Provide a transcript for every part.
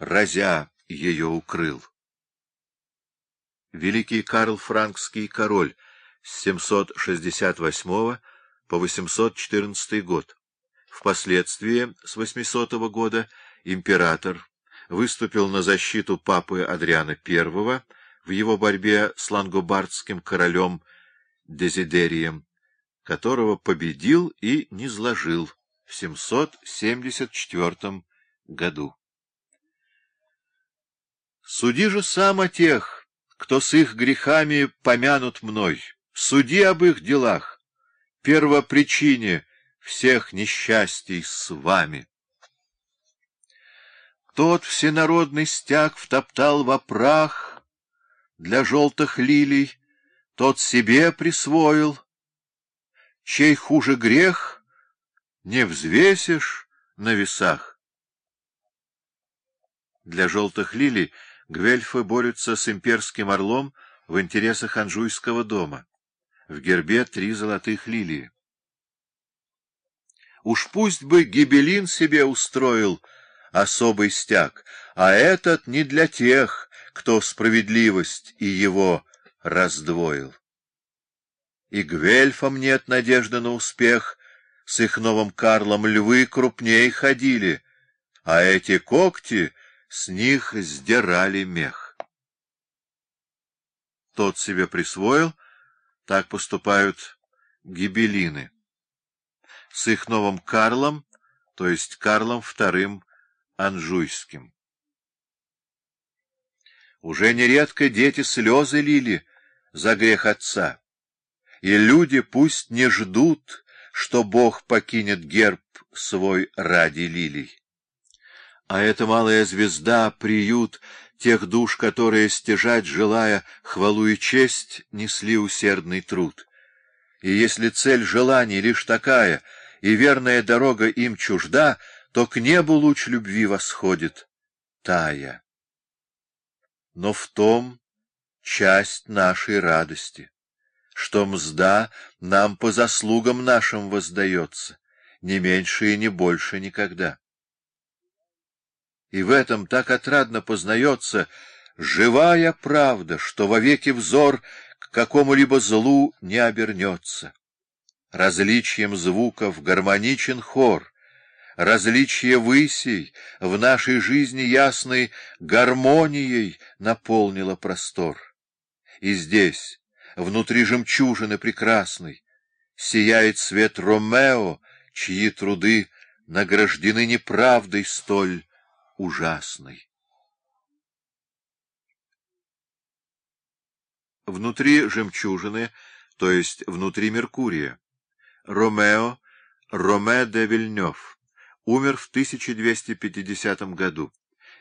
разя ее укрыл. Великий Карл Франкский король с 768 по 814 год. Впоследствии, с 800 года, император выступил на защиту папы Адриана I в его борьбе с лангобардским королем Дезидерием, которого победил и низложил в 774 году. Суди же сам о тех, кто с их грехами помянут мной, суди об их делах, первопричине всех несчастий с вами. Тот всенародный стяг втоптал во прах для желтых лилий, тот себе присвоил, чей хуже грех не взвесишь на весах. Для желтых лилий гвельфы борются с имперским орлом в интересах Анжуйского дома. В гербе три золотых лилии. Уж пусть бы Гибелин себе устроил особый стяг, а этот не для тех, кто справедливость и его раздвоил. И гвельфам нет надежды на успех, с их новым Карлом львы крупней ходили, а эти когти с них сдирали мех. Тот себе присвоил, так поступают гибелины. С их новым Карлом, то есть Карлом II Анжуйским. Уже нередко дети слезы лили за грех отца, и люди пусть не ждут, что Бог покинет герб свой ради лилий. А эта малая звезда — приют тех душ, которые, стяжать желая хвалу и честь, несли усердный труд. И если цель желаний лишь такая, и верная дорога им чужда, то к небу луч любви восходит, тая. Но в том часть нашей радости, что мзда нам по заслугам нашим воздается, не меньше и не больше никогда. И в этом так отрадно познается живая правда, что вовеки взор к какому-либо злу не обернется. Различием звуков гармоничен хор, различие высей в нашей жизни ясной гармонией наполнило простор. И здесь, внутри жемчужины прекрасной, сияет свет Ромео, чьи труды награждены неправдой столь ужасной. Внутри жемчужины, то есть внутри Меркурия, Ромео, Роме де Вильнёв, умер в 1250 году.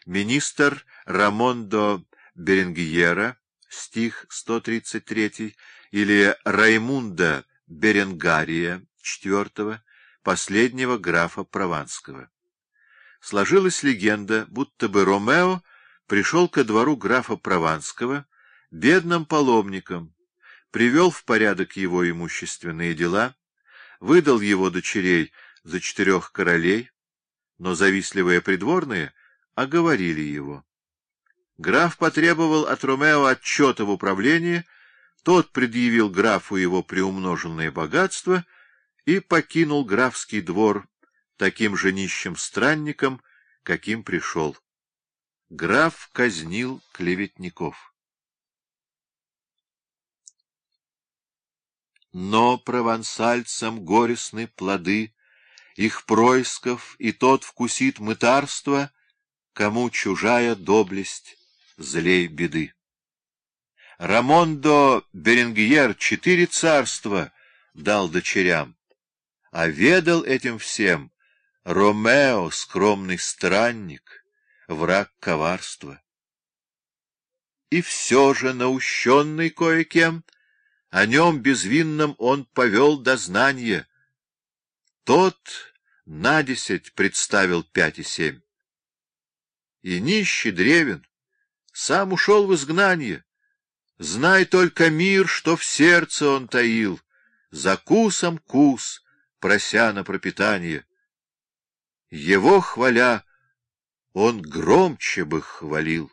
Министр Рамондо Беренгиера, стих 133, или Раймунда Беренгария IV, последнего графа Прованского. Сложилась легенда, будто бы Ромео пришел ко двору графа Прованского бедным паломником, привел в порядок его имущественные дела, выдал его дочерей за четырех королей, но завистливые придворные оговорили его. Граф потребовал от Ромео отчета в управлении, тот предъявил графу его приумноженное богатство и покинул графский двор таким же нищим странником, каким пришел. Граф казнил клеветников. Но провансальцам горестны плоды их происков, и тот вкусит мытарство, кому чужая доблесть злей беды. Рамондо Беренгьер четыре царства дал дочерям, а ведал этим всем Ромео, скромный странник, враг коварства. И все же, наущенный кое-кем, о нем безвинном он повел дознание. Тот на десять представил пять и семь. И нищий древен, сам ушел в изгнание. Знай только мир, что в сердце он таил, за кусом кус, прося на пропитание. Его хваля, он громче бы хвалил.